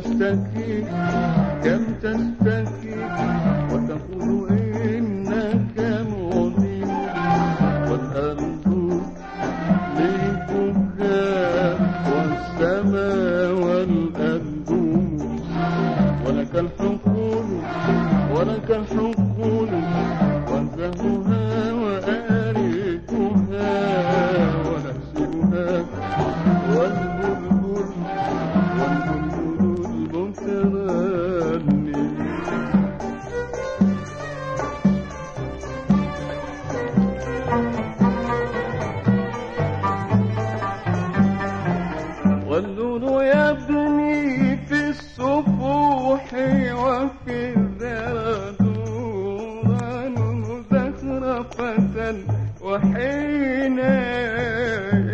تستكي كم تستكي وتقول إنك مؤمن والأرض للبكاء والسماء والأرض ولك الحقول ولك الحقول وحين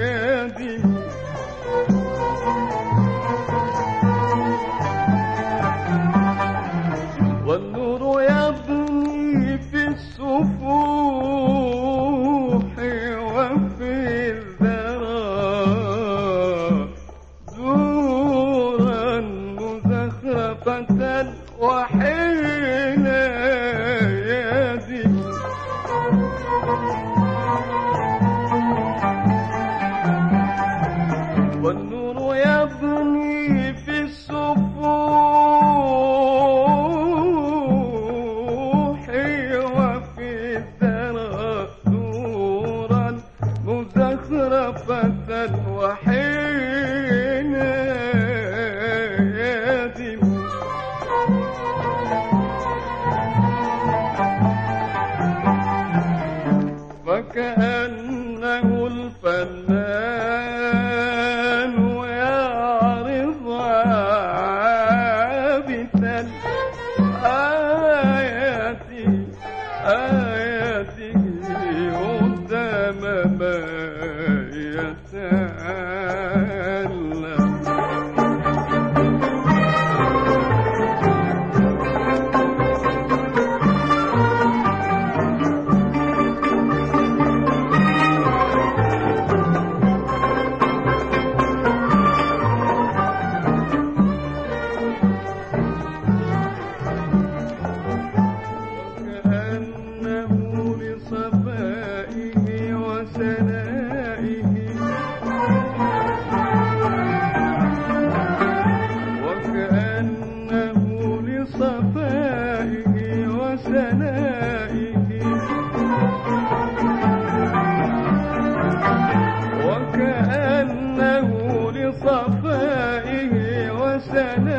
يدي. والنور يبني في الصفوح وفي الذرى زورا مزخرفة وحين Thank you. فكأنه الفنان يعرض عابثا آياته آياته قدام ما ثنائك وكأنه لصفائه وسلامه